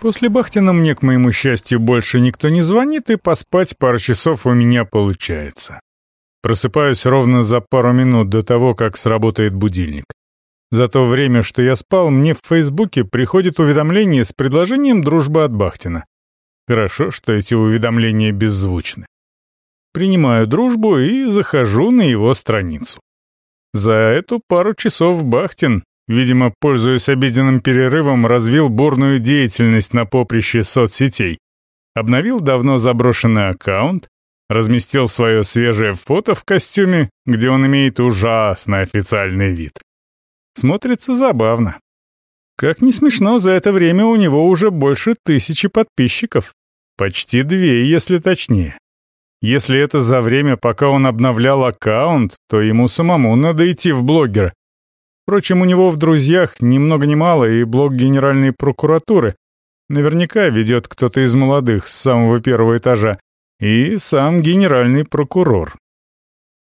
После Бахтина мне, к моему счастью, больше никто не звонит, и поспать пару часов у меня получается. Просыпаюсь ровно за пару минут до того, как сработает будильник. За то время, что я спал, мне в Фейсбуке приходит уведомление с предложением дружбы от Бахтина. Хорошо, что эти уведомления беззвучны. Принимаю дружбу и захожу на его страницу. За эту пару часов Бахтин, видимо, пользуясь обеденным перерывом, развил бурную деятельность на поприще соцсетей. Обновил давно заброшенный аккаунт, разместил свое свежее фото в костюме, где он имеет ужасный официальный вид. Смотрится забавно. Как не смешно, за это время у него уже больше тысячи подписчиков. Почти две, если точнее. Если это за время, пока он обновлял аккаунт, то ему самому надо идти в блогера. Впрочем, у него в друзьях ни много ни мало и блог Генеральной прокуратуры. Наверняка ведет кто-то из молодых с самого первого этажа. И сам генеральный прокурор.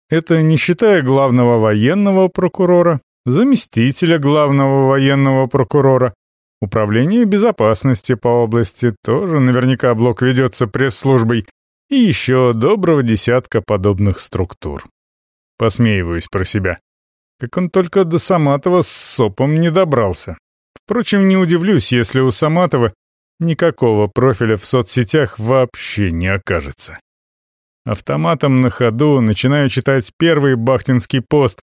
Это не считая главного военного прокурора, заместителя главного военного прокурора, Управление безопасности по области тоже наверняка блок ведется пресс-службой и еще доброго десятка подобных структур. Посмеиваюсь про себя. Как он только до Саматова с СОПом не добрался. Впрочем, не удивлюсь, если у Саматова никакого профиля в соцсетях вообще не окажется. Автоматом на ходу начинаю читать первый бахтинский пост,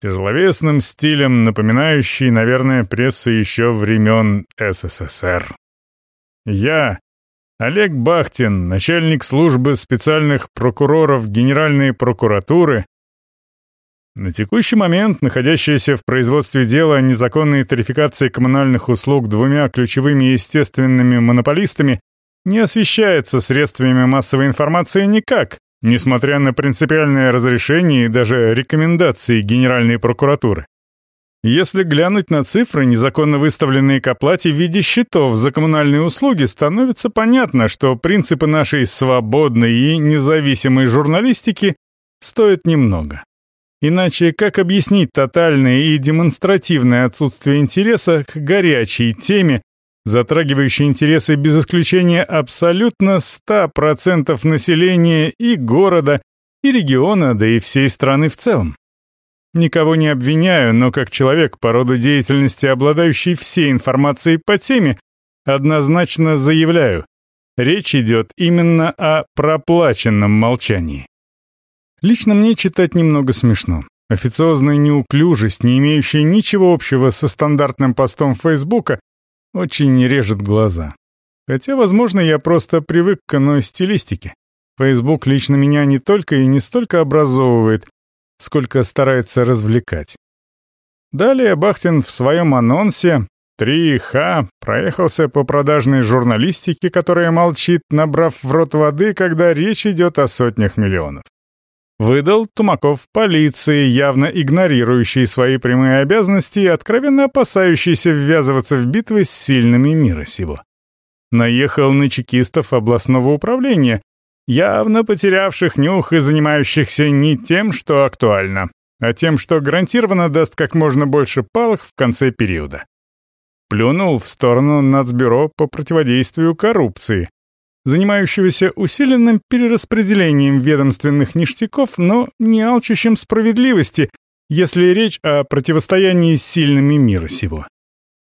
тяжеловесным стилем, напоминающий, наверное, прессу еще времен СССР. Я, Олег Бахтин, начальник службы специальных прокуроров Генеральной прокуратуры, на текущий момент находящаяся в производстве дела о незаконной тарификации коммунальных услуг двумя ключевыми естественными монополистами не освещается средствами массовой информации никак, несмотря на принципиальное разрешение и даже рекомендации Генеральной прокуратуры. Если глянуть на цифры, незаконно выставленные к оплате в виде счетов за коммунальные услуги, становится понятно, что принципы нашей свободной и независимой журналистики стоят немного. Иначе как объяснить тотальное и демонстративное отсутствие интереса к горячей теме, затрагивающий интересы без исключения абсолютно 100% населения и города, и региона, да и всей страны в целом. Никого не обвиняю, но как человек по роду деятельности, обладающий всей информацией по теме, однозначно заявляю, речь идет именно о проплаченном молчании. Лично мне читать немного смешно. Официозная неуклюжесть, не имеющая ничего общего со стандартным постом Фейсбука, очень режет глаза. Хотя, возможно, я просто привык к иной стилистике. Facebook лично меня не только и не столько образовывает, сколько старается развлекать. Далее Бахтин в своем анонсе 3Х проехался по продажной журналистике, которая молчит, набрав в рот воды, когда речь идет о сотнях миллионов. Выдал Тумаков полиции, явно игнорирующий свои прямые обязанности и откровенно опасающийся ввязываться в битвы с сильными мира сего. Наехал на чекистов областного управления, явно потерявших нюх и занимающихся не тем, что актуально, а тем, что гарантированно даст как можно больше палок в конце периода. Плюнул в сторону Нацбюро по противодействию коррупции, занимающегося усиленным перераспределением ведомственных ништяков, но не алчущим справедливости, если речь о противостоянии с сильными мира сего.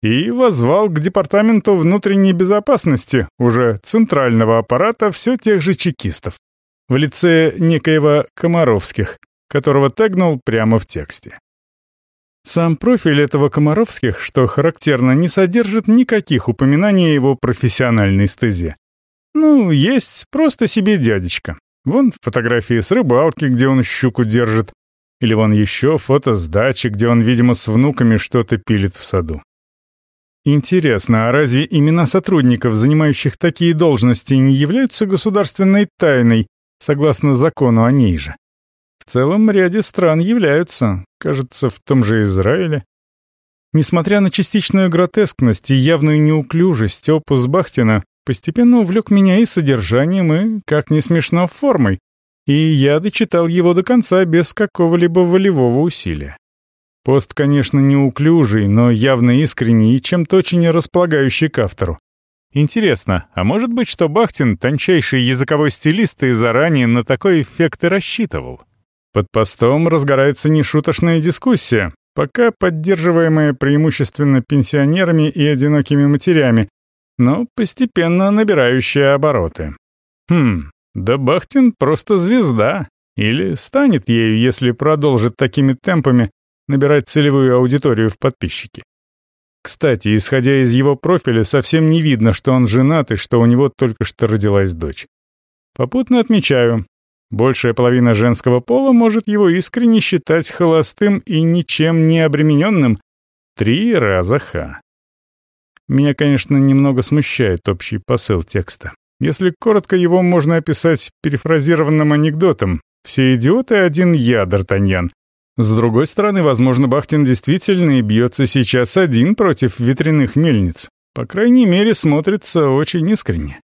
И возвал к Департаменту внутренней безопасности, уже центрального аппарата все тех же чекистов, в лице некоего Комаровских, которого тегнул прямо в тексте. Сам профиль этого Комаровских, что характерно, не содержит никаких упоминаний о его профессиональной стезе. Ну, есть просто себе дядечка. Вон фотографии с рыбалки, где он щуку держит. Или вон еще фото с дачи, где он, видимо, с внуками что-то пилит в саду. Интересно, а разве имена сотрудников, занимающих такие должности, не являются государственной тайной, согласно закону о ней же? В целом ряде стран являются, кажется, в том же Израиле. Несмотря на частичную гротескность и явную неуклюжесть, опус Бахтина постепенно увлек меня и содержанием, и, как не смешно, формой, и я дочитал его до конца без какого-либо волевого усилия. Пост, конечно, неуклюжий, но явно искренний и чем-то очень располагающий к автору. Интересно, а может быть, что Бахтин, тончайший языковой стилист, и заранее на такой эффект и рассчитывал? Под постом разгорается нешуточная дискуссия, пока поддерживаемая преимущественно пенсионерами и одинокими матерями, но постепенно набирающая обороты. Хм, да Бахтин просто звезда. Или станет ею, если продолжит такими темпами набирать целевую аудиторию в подписчики. Кстати, исходя из его профиля, совсем не видно, что он женат и что у него только что родилась дочь. Попутно отмечаю, большая половина женского пола может его искренне считать холостым и ничем не обремененным. Три раза ха. Меня, конечно, немного смущает общий посыл текста. Если коротко, его можно описать перефразированным анекдотом. «Все идиоты, один я, Д'Артаньян». С другой стороны, возможно, Бахтин действительно и бьется сейчас один против ветряных мельниц. По крайней мере, смотрится очень искренне.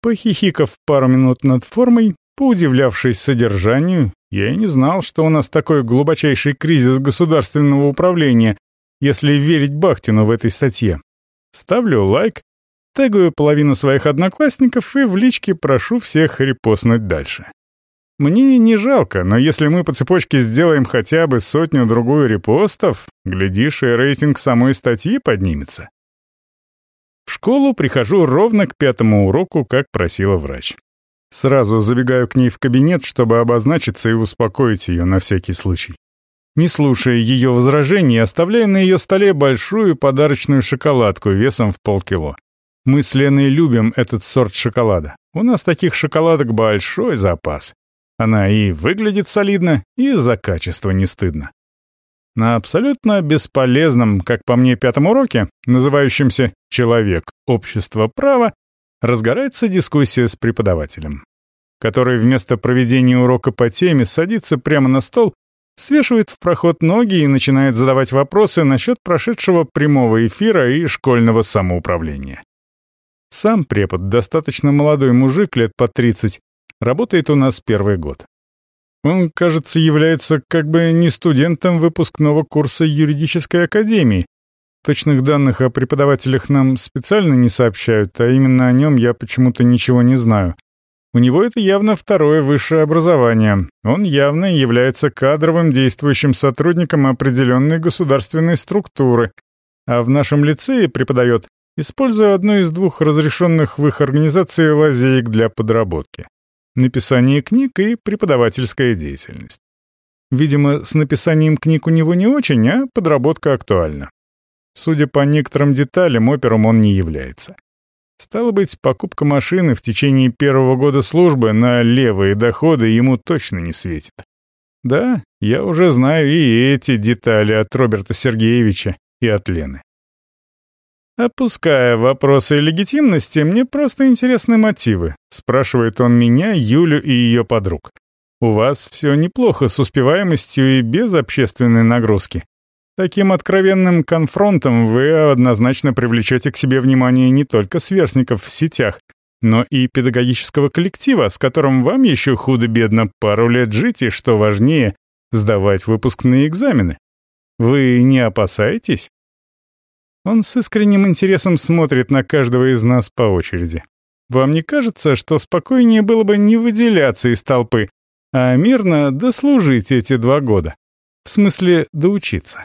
Похихикав пару минут над формой, поудивлявшись содержанию, я и не знал, что у нас такой глубочайший кризис государственного управления, если верить Бахтину в этой статье. Ставлю лайк, тегаю половину своих одноклассников и в личке прошу всех репостнуть дальше. Мне не жалко, но если мы по цепочке сделаем хотя бы сотню-другую репостов, глядишь, и рейтинг самой статьи поднимется. В школу прихожу ровно к пятому уроку, как просила врач. Сразу забегаю к ней в кабинет, чтобы обозначиться и успокоить ее на всякий случай. Не слушая ее возражений, оставляю на ее столе большую подарочную шоколадку весом в полкило. Мы с Леной любим этот сорт шоколада. У нас таких шоколадок большой запас. Она и выглядит солидно, и за качество не стыдно. На абсолютно бесполезном, как по мне, пятом уроке, называющемся «Человек. Общество. Право», разгорается дискуссия с преподавателем, который вместо проведения урока по теме садится прямо на стол свешивает в проход ноги и начинает задавать вопросы насчет прошедшего прямого эфира и школьного самоуправления. Сам препод, достаточно молодой мужик, лет по 30, работает у нас первый год. Он, кажется, является как бы не студентом выпускного курса юридической академии. Точных данных о преподавателях нам специально не сообщают, а именно о нем я почему-то ничего не знаю. У него это явно второе высшее образование. Он явно является кадровым действующим сотрудником определенной государственной структуры, а в нашем лицее преподает, используя одну из двух разрешенных в их организации лазеек для подработки. Написание книг и преподавательская деятельность. Видимо, с написанием книг у него не очень, а подработка актуальна. Судя по некоторым деталям, опером он не является. Стало быть, покупка машины в течение первого года службы на левые доходы ему точно не светит. Да, я уже знаю и эти детали от Роберта Сергеевича и от Лены. Опуская вопросы легитимности, мне просто интересны мотивы, спрашивает он меня, Юлю и ее подруг. У вас все неплохо с успеваемостью и без общественной нагрузки. Таким откровенным конфронтом вы однозначно привлечете к себе внимание не только сверстников в сетях, но и педагогического коллектива, с которым вам еще худо-бедно пару лет жить и, что важнее, сдавать выпускные экзамены. Вы не опасаетесь? Он с искренним интересом смотрит на каждого из нас по очереди. Вам не кажется, что спокойнее было бы не выделяться из толпы, а мирно дослужить эти два года? В смысле, доучиться?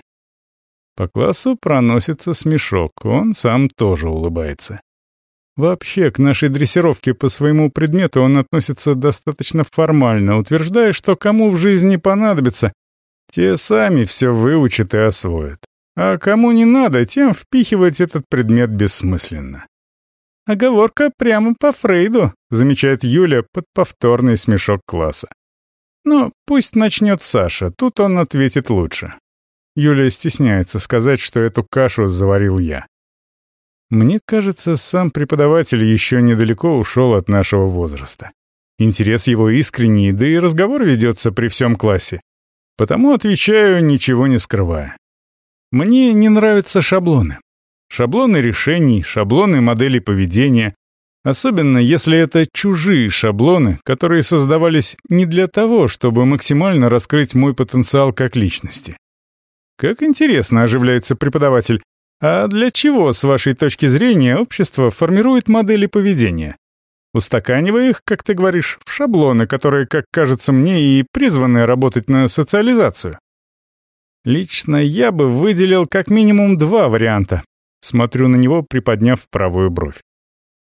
По классу проносится смешок, он сам тоже улыбается. Вообще, к нашей дрессировке по своему предмету он относится достаточно формально, утверждая, что кому в жизни понадобится, те сами все выучат и освоят. А кому не надо, тем впихивать этот предмет бессмысленно. «Оговорка прямо по Фрейду», — замечает Юля под повторный смешок класса. «Ну, пусть начнет Саша, тут он ответит лучше. Юлия стесняется сказать, что эту кашу заварил я. Мне кажется, сам преподаватель еще недалеко ушел от нашего возраста. Интерес его искренний, да и разговор ведется при всем классе. Потому отвечаю, ничего не скрывая. Мне не нравятся шаблоны. Шаблоны решений, шаблоны моделей поведения. Особенно, если это чужие шаблоны, которые создавались не для того, чтобы максимально раскрыть мой потенциал как личности. Как интересно, оживляется преподаватель. А для чего, с вашей точки зрения, общество формирует модели поведения? Устаканивая их, как ты говоришь, в шаблоны, которые, как кажется мне, и призваны работать на социализацию. Лично я бы выделил как минимум два варианта. Смотрю на него, приподняв правую бровь.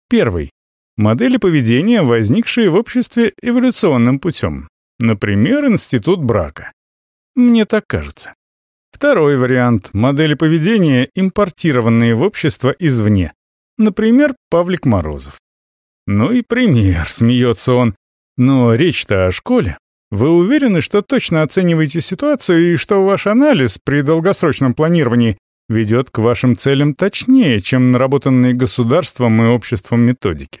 Первый. Модели поведения, возникшие в обществе эволюционным путем. Например, институт брака. Мне так кажется. Второй вариант – модели поведения, импортированные в общество извне. Например, Павлик Морозов. Ну и пример, смеется он. Но речь-то о школе. Вы уверены, что точно оцениваете ситуацию и что ваш анализ при долгосрочном планировании ведет к вашим целям точнее, чем наработанные государством и обществом методики?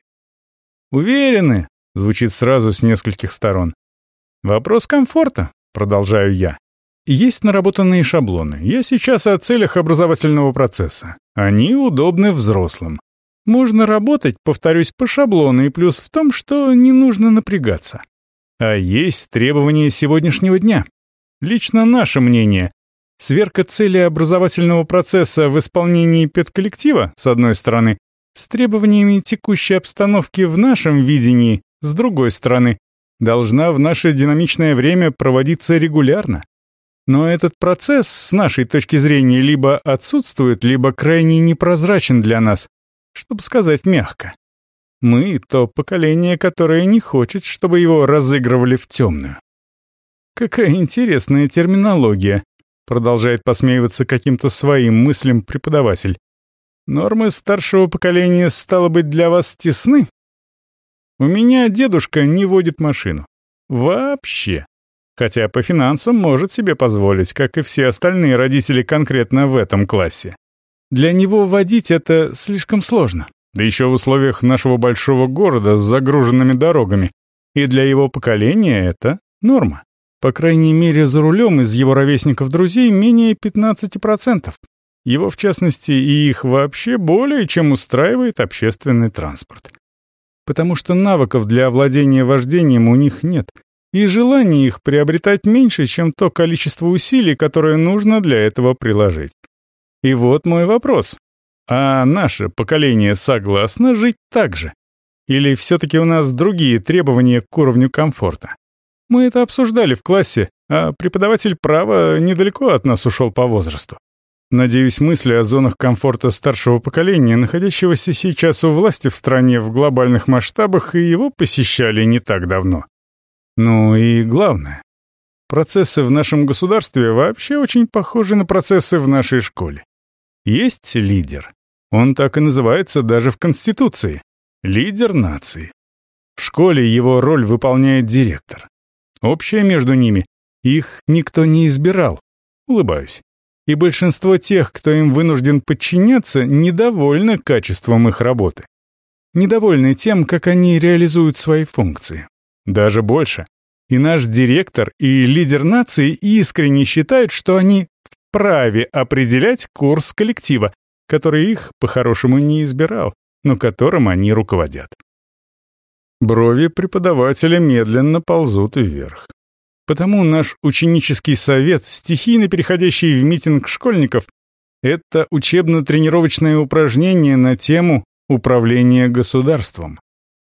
Уверены, звучит сразу с нескольких сторон. Вопрос комфорта, продолжаю я. Есть наработанные шаблоны. Я сейчас о целях образовательного процесса. Они удобны взрослым. Можно работать, повторюсь, по шаблону, и плюс в том, что не нужно напрягаться. А есть требования сегодняшнего дня. Лично наше мнение. Сверка цели образовательного процесса в исполнении педколлектива, с одной стороны, с требованиями текущей обстановки в нашем видении, с другой стороны, должна в наше динамичное время проводиться регулярно. Но этот процесс, с нашей точки зрения, либо отсутствует, либо крайне непрозрачен для нас, чтобы сказать мягко. Мы — то поколение, которое не хочет, чтобы его разыгрывали в темную. Какая интересная терминология, продолжает посмеиваться каким-то своим мыслям преподаватель. Нормы старшего поколения, стало быть, для вас тесны? У меня дедушка не водит машину. Вообще хотя по финансам может себе позволить, как и все остальные родители конкретно в этом классе. Для него водить это слишком сложно, да еще в условиях нашего большого города с загруженными дорогами, и для его поколения это норма. По крайней мере, за рулем из его ровесников-друзей менее 15%. Его, в частности, и их вообще более чем устраивает общественный транспорт. Потому что навыков для овладения вождением у них нет, и желание их приобретать меньше, чем то количество усилий, которое нужно для этого приложить. И вот мой вопрос. А наше поколение согласно жить так же? Или все-таки у нас другие требования к уровню комфорта? Мы это обсуждали в классе, а преподаватель права недалеко от нас ушел по возрасту. Надеюсь, мысли о зонах комфорта старшего поколения, находящегося сейчас у власти в стране в глобальных масштабах, и его посещали не так давно. Ну и главное, процессы в нашем государстве вообще очень похожи на процессы в нашей школе. Есть лидер. Он так и называется даже в Конституции. Лидер нации. В школе его роль выполняет директор. Общее между ними. Их никто не избирал. Улыбаюсь. И большинство тех, кто им вынужден подчиняться, недовольны качеством их работы. Недовольны тем, как они реализуют свои функции. Даже больше. И наш директор и лидер нации искренне считают, что они вправе определять курс коллектива, который их, по-хорошему, не избирал, но которым они руководят. Брови преподавателя медленно ползут вверх. Потому наш ученический совет, стихийно переходящий в митинг школьников, это учебно-тренировочное упражнение на тему управления государством.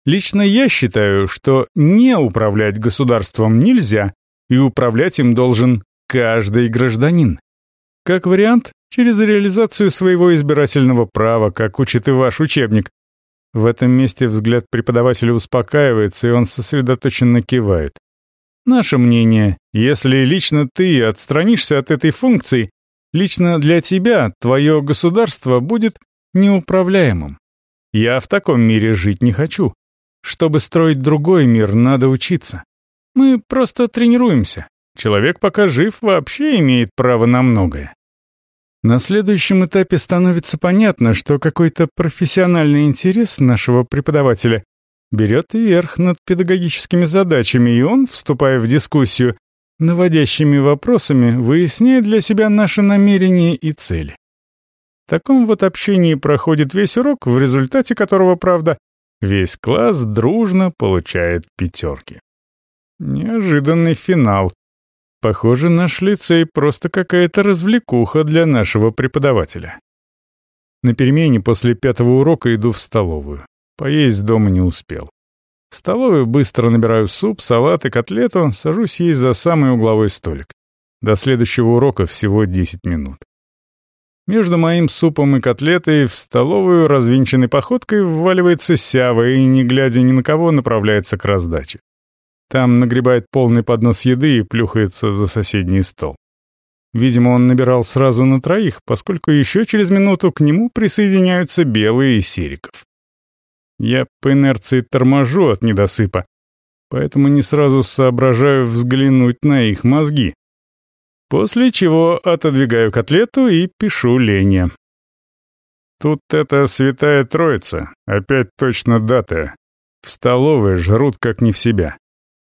Лично я считаю, что не управлять государством нельзя, и управлять им должен каждый гражданин. Как вариант, через реализацию своего избирательного права, как учит и ваш учебник. В этом месте взгляд преподавателя успокаивается, и он сосредоточенно кивает. Наше мнение, если лично ты отстранишься от этой функции, лично для тебя твое государство будет неуправляемым. Я в таком мире жить не хочу. Чтобы строить другой мир, надо учиться. Мы просто тренируемся. Человек, пока жив, вообще имеет право на многое. На следующем этапе становится понятно, что какой-то профессиональный интерес нашего преподавателя берет верх над педагогическими задачами, и он, вступая в дискуссию, наводящими вопросами, выясняет для себя наши намерения и цели. В таком вот общении проходит весь урок, в результате которого, правда, Весь класс дружно получает пятерки. Неожиданный финал. Похоже, наш лицей просто какая-то развлекуха для нашего преподавателя. На перемене после пятого урока иду в столовую. Поесть дома не успел. В столовую быстро набираю суп, салат и котлету, сажусь есть за самый угловой столик. До следующего урока всего 10 минут. Между моим супом и котлетой в столовую развинченной походкой вваливается Сява и, не глядя ни на кого, направляется к раздаче. Там нагребает полный поднос еды и плюхается за соседний стол. Видимо, он набирал сразу на троих, поскольку еще через минуту к нему присоединяются Белый и Сериков. Я по инерции торможу от недосыпа, поэтому не сразу соображаю взглянуть на их мозги. После чего отодвигаю котлету и пишу Лене. Тут это святая троица, опять точно дата. В столовой жрут как не в себя.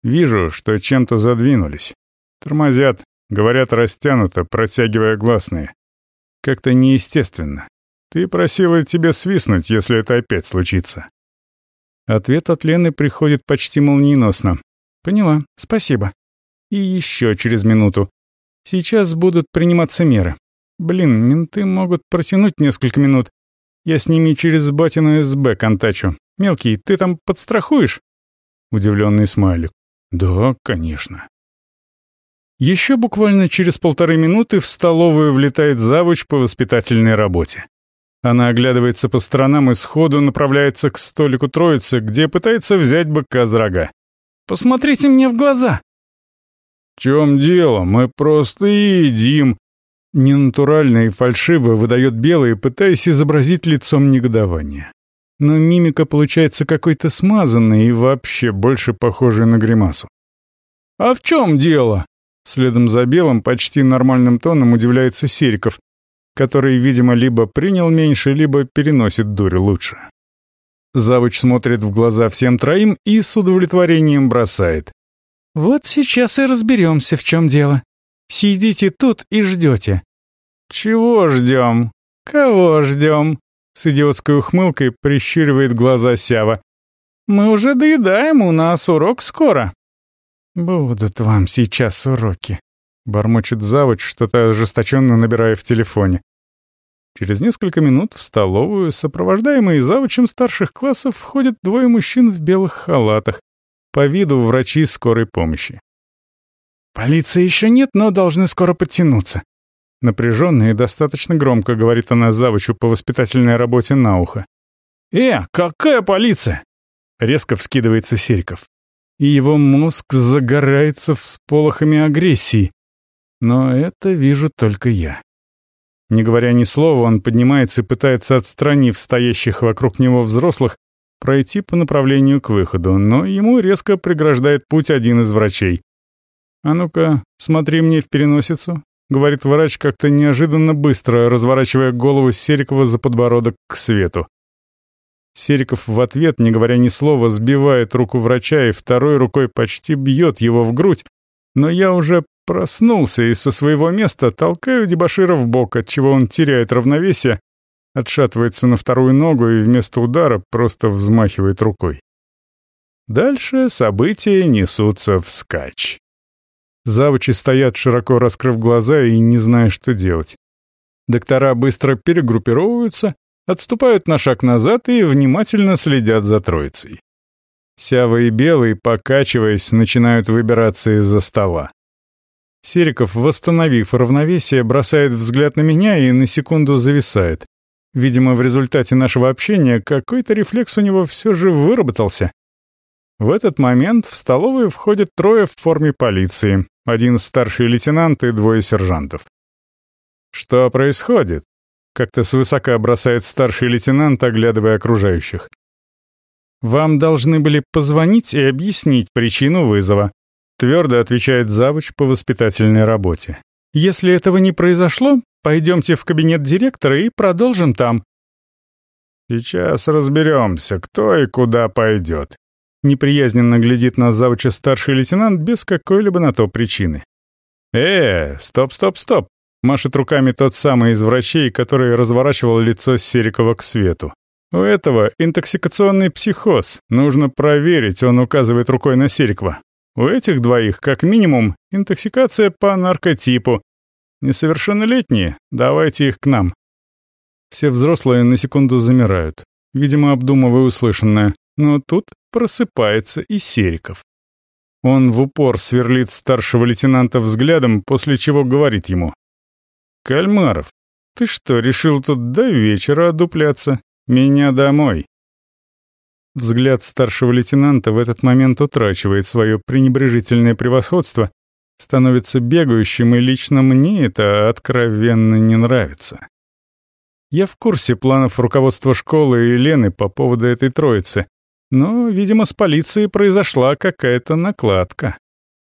Вижу, что чем-то задвинулись. Тормозят, говорят растянуто, протягивая гласные. Как-то неестественно. Ты просила тебе свистнуть, если это опять случится. Ответ от Лены приходит почти молниеносно. «Поняла, спасибо». И еще через минуту. Сейчас будут приниматься меры. Блин, менты могут протянуть несколько минут. Я с ними через батину СБ контачу. Мелкий, ты там подстрахуешь?» Удивленный смайлик. «Да, конечно». Еще буквально через полторы минуты в столовую влетает завуч по воспитательной работе. Она оглядывается по сторонам и сходу направляется к столику троицы, где пытается взять быка за рога. «Посмотрите мне в глаза!» «В чем дело? Мы просто едим!» Ненатурально и фальшиво выдает белый, пытаясь изобразить лицом негодование. Но мимика получается какой-то смазанной и вообще больше похожей на гримасу. «А в чем дело?» Следом за белым, почти нормальным тоном удивляется Сериков, который, видимо, либо принял меньше, либо переносит дурь лучше. Завуч смотрит в глаза всем троим и с удовлетворением бросает. Вот сейчас и разберемся, в чем дело. Сидите тут и ждете. Чего ждем? Кого ждем? С идиотской ухмылкой прищуривает глаза Сява. Мы уже доедаем, у нас урок скоро. Будут вам сейчас уроки. Бормочет завуч, что-то ожесточенно набирая в телефоне. Через несколько минут в столовую, сопровождаемые завучем старших классов, входят двое мужчин в белых халатах, по виду врачи скорой помощи. «Полиции еще нет, но должны скоро подтянуться». Напряженно и достаточно громко говорит она завучу по воспитательной работе на ухо. «Э, какая полиция?» Резко вскидывается Сериков. И его мозг загорается всполохами агрессии. Но это вижу только я. Не говоря ни слова, он поднимается и пытается, отстранив стоящих вокруг него взрослых, пройти по направлению к выходу, но ему резко преграждает путь один из врачей. «А ну-ка, смотри мне в переносицу», — говорит врач как-то неожиданно быстро, разворачивая голову Серикова за подбородок к свету. Сериков в ответ, не говоря ни слова, сбивает руку врача и второй рукой почти бьет его в грудь, но я уже проснулся и со своего места толкаю дебошира в бок, отчего он теряет равновесие отшатывается на вторую ногу и вместо удара просто взмахивает рукой. Дальше события несутся вскачь. Завучи стоят, широко раскрыв глаза и не зная, что делать. Доктора быстро перегруппировываются, отступают на шаг назад и внимательно следят за троицей. Сява и Белый, покачиваясь, начинают выбираться из-за стола. Сериков, восстановив равновесие, бросает взгляд на меня и на секунду зависает. Видимо, в результате нашего общения какой-то рефлекс у него все же выработался. В этот момент в столовую входят трое в форме полиции, один старший лейтенант и двое сержантов. «Что происходит?» — как-то свысока бросает старший лейтенант, оглядывая окружающих. «Вам должны были позвонить и объяснить причину вызова», — твердо отвечает завуч по воспитательной работе. «Если этого не произошло, Пойдемте в кабинет директора и продолжим там». «Сейчас разберемся, кто и куда пойдет», — неприязненно глядит на завуча старший лейтенант без какой-либо на то причины. «Э, стоп, стоп, стоп!» — машет руками тот самый из врачей, который разворачивал лицо Серикова к свету. «У этого интоксикационный психоз. Нужно проверить», — он указывает рукой на Серикова. «У этих двоих, как минимум, интоксикация по наркотипу, Несовершеннолетние, давайте их к нам. Все взрослые на секунду замирают, видимо, обдумывая услышанное, но тут просыпается и Сериков. Он в упор сверлит старшего лейтенанта взглядом, после чего говорит ему. «Кальмаров, ты что, решил тут до вечера одупляться? Меня домой!» Взгляд старшего лейтенанта в этот момент утрачивает свое пренебрежительное превосходство, становится бегающим, и лично мне это откровенно не нравится. Я в курсе планов руководства школы и Лены по поводу этой троицы, но, видимо, с полицией произошла какая-то накладка.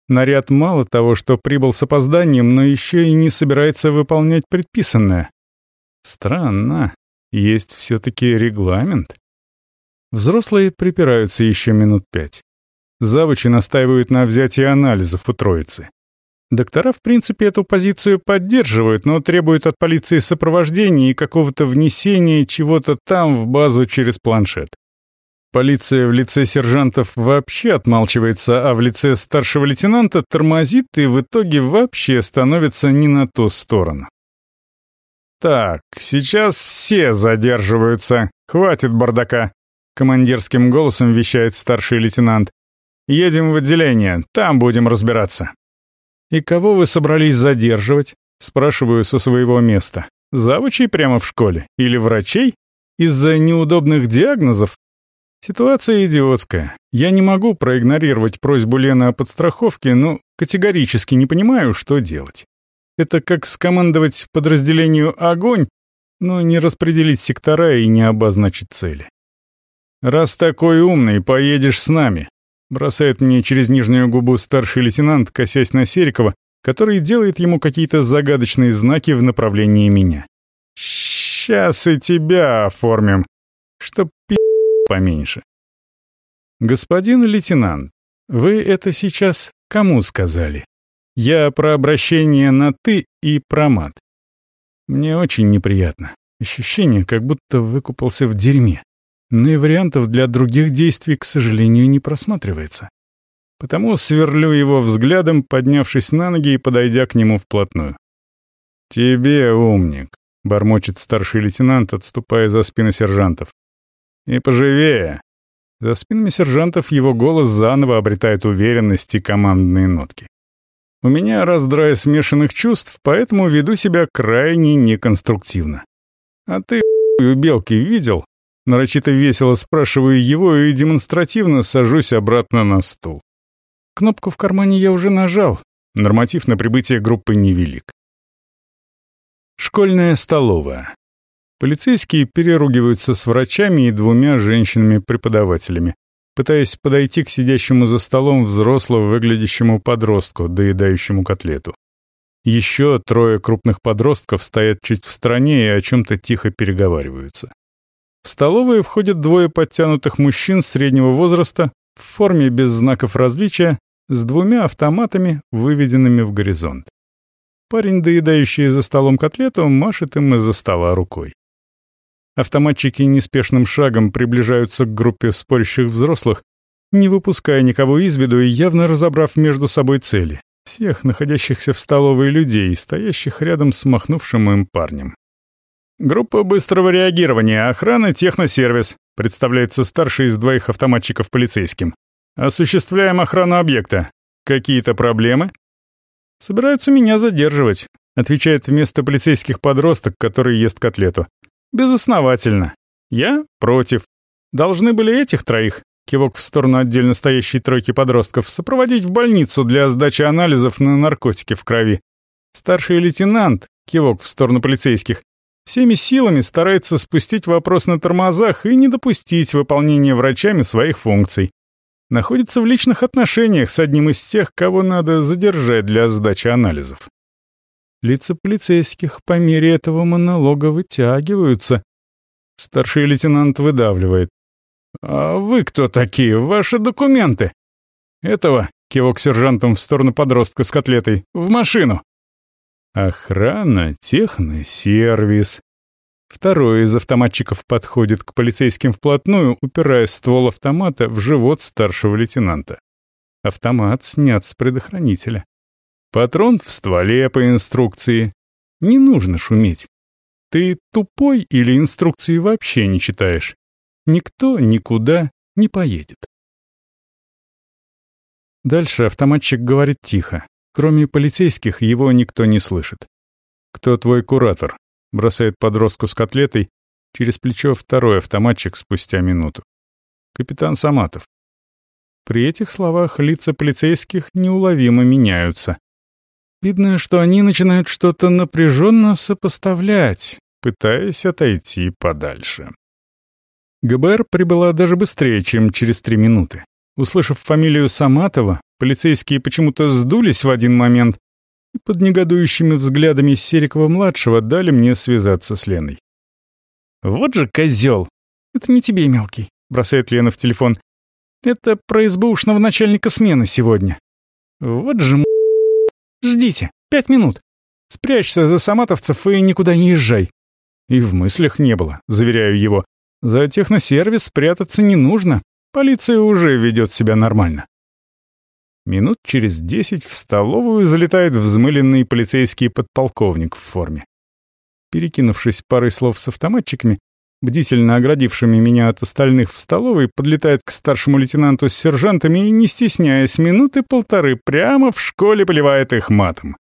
Наряд мало того, что прибыл с опозданием, но еще и не собирается выполнять предписанное. Странно, есть все-таки регламент. Взрослые припираются еще минут пять. Завучи настаивают на взятии анализов у троицы. Доктора, в принципе, эту позицию поддерживают, но требуют от полиции сопровождения и какого-то внесения чего-то там в базу через планшет. Полиция в лице сержантов вообще отмалчивается, а в лице старшего лейтенанта тормозит и в итоге вообще становится не на ту сторону. «Так, сейчас все задерживаются. Хватит бардака. Командирским голосом вещает старший лейтенант. «Едем в отделение, там будем разбираться». «И кого вы собрались задерживать?» Спрашиваю со своего места. «Завучей прямо в школе? Или врачей? Из-за неудобных диагнозов?» Ситуация идиотская. Я не могу проигнорировать просьбу Лены о подстраховке, но категорически не понимаю, что делать. Это как скомандовать подразделению «Огонь», но не распределить сектора и не обозначить цели. «Раз такой умный, поедешь с нами», — бросает мне через нижнюю губу старший лейтенант, косясь на Серикова, который делает ему какие-то загадочные знаки в направлении меня. «Сейчас и тебя оформим, чтоб пи*** поменьше». «Господин лейтенант, вы это сейчас кому сказали? Я про обращение на «ты» и про мат. Мне очень неприятно. Ощущение, как будто выкупался в дерьме но и вариантов для других действий, к сожалению, не просматривается. Потому сверлю его взглядом, поднявшись на ноги и подойдя к нему вплотную. «Тебе, умник», — бормочет старший лейтенант, отступая за спины сержантов. «И поживее». За спинами сержантов его голос заново обретает уверенность и командные нотки. У меня раздрай смешанных чувств, поэтому веду себя крайне неконструктивно. А ты, у белки, видел? Нарочито весело спрашиваю его и демонстративно сажусь обратно на стул. Кнопку в кармане я уже нажал. Норматив на прибытие группы невелик. Школьная столовая. Полицейские переругиваются с врачами и двумя женщинами-преподавателями, пытаясь подойти к сидящему за столом взрослого выглядящему подростку, доедающему котлету. Еще трое крупных подростков стоят чуть в стороне и о чем-то тихо переговариваются. В столовую входят двое подтянутых мужчин среднего возраста в форме без знаков различия, с двумя автоматами, выведенными в горизонт. Парень, доедающий за столом котлету, машет им из-за стола рукой. Автоматчики неспешным шагом приближаются к группе спорящих взрослых, не выпуская никого из виду и явно разобрав между собой цели. Всех находящихся в столовой людей, стоящих рядом с махнувшим им парнем. «Группа быстрого реагирования, охрана, техносервис», представляется старший из двоих автоматчиков полицейским. «Осуществляем охрану объекта. Какие-то проблемы?» «Собираются меня задерживать», отвечает вместо полицейских подросток, который ест котлету. «Безосновательно. Я против. Должны были этих троих, кивок в сторону отдельно стоящей тройки подростков, сопроводить в больницу для сдачи анализов на наркотики в крови. Старший лейтенант, кивок в сторону полицейских, всеми силами старается спустить вопрос на тормозах и не допустить выполнения врачами своих функций. Находится в личных отношениях с одним из тех, кого надо задержать для сдачи анализов. Лица полицейских по мере этого монолога вытягиваются. Старший лейтенант выдавливает. «А вы кто такие? Ваши документы?» «Этого», — кивок сержантом в сторону подростка с котлетой, — «в машину». Охрана, техносервис. Второй из автоматчиков подходит к полицейским вплотную, упирая ствол автомата в живот старшего лейтенанта. Автомат снят с предохранителя. Патрон в стволе по инструкции. Не нужно шуметь. Ты тупой или инструкции вообще не читаешь? Никто никуда не поедет. Дальше автоматчик говорит тихо. Кроме полицейских, его никто не слышит. «Кто твой куратор?» — бросает подростку с котлетой. Через плечо второй автоматчик спустя минуту. «Капитан Саматов». При этих словах лица полицейских неуловимо меняются. Видно, что они начинают что-то напряженно сопоставлять, пытаясь отойти подальше. ГБР прибыла даже быстрее, чем через три минуты. Услышав фамилию Саматова, полицейские почему-то сдулись в один момент и под негодующими взглядами Серикова-младшего дали мне связаться с Леной. «Вот же козел! Это не тебе, мелкий», — бросает Лена в телефон. «Это про СБУшного начальника смены сегодня. Вот же м... Ждите, пять минут. Спрячься за саматовцев и никуда не езжай». И в мыслях не было, заверяю его. За техносервис спрятаться не нужно, Полиция уже ведет себя нормально. Минут через десять в столовую залетает взмыленный полицейский подполковник в форме. Перекинувшись парой слов с автоматчиками, бдительно оградившими меня от остальных в столовой, подлетает к старшему лейтенанту с сержантами и, не стесняясь, минуты полторы прямо в школе поливает их матом.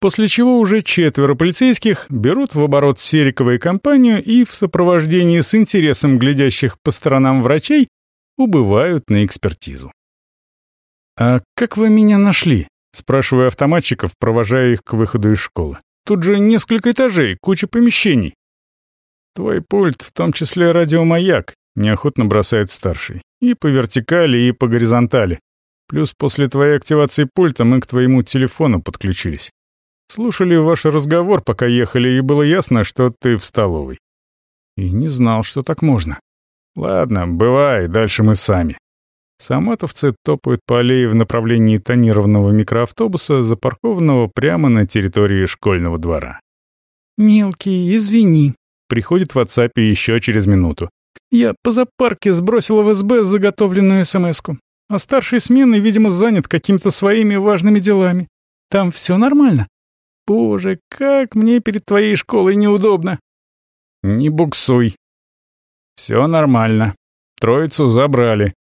После чего уже четверо полицейских берут в оборот Серикова и компанию и в сопровождении с интересом глядящих по сторонам врачей убывают на экспертизу. «А как вы меня нашли?» — спрашиваю автоматчиков, провожая их к выходу из школы. «Тут же несколько этажей, куча помещений». «Твой пульт, в том числе радиомаяк», — неохотно бросает старший. «И по вертикали, и по горизонтали. Плюс после твоей активации пульта мы к твоему телефону подключились. Слушали ваш разговор, пока ехали, и было ясно, что ты в столовой. И не знал, что так можно. Ладно, бывай, дальше мы сами. Саматовцы топают по аллее в направлении тонированного микроавтобуса, запаркованного прямо на территории школьного двора. «Мелкий, извини», — приходит в WhatsApp еще через минуту. «Я по запарке сбросила в СБ заготовленную СМС-ку, а старший смены, видимо, занят какими-то своими важными делами. Там все нормально? Боже, как мне перед твоей школой неудобно!» «Не буксуй», все нормально. Троицу забрали.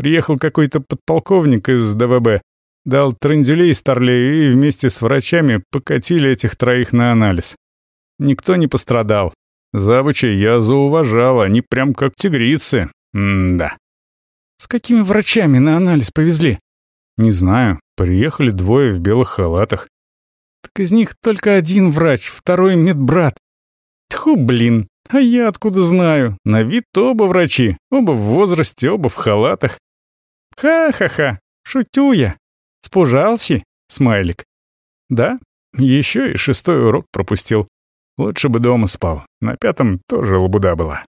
Приехал какой-то подполковник из ДВБ. Дал тренделей Старлею и вместе с врачами покатили этих троих на анализ. Никто не пострадал. Завуча я зауважал, они прям как тигрицы. М-да. С какими врачами на анализ повезли? Не знаю. Приехали двое в белых халатах. Так из них только один врач, второй медбрат. Тьфу, блин. А я откуда знаю? На вид оба врачи, оба в возрасте, оба в халатах. Ха-ха-ха, шутю я. Спужался? Смайлик. Да, еще и шестой урок пропустил. Лучше бы дома спал. На пятом тоже лабуда была.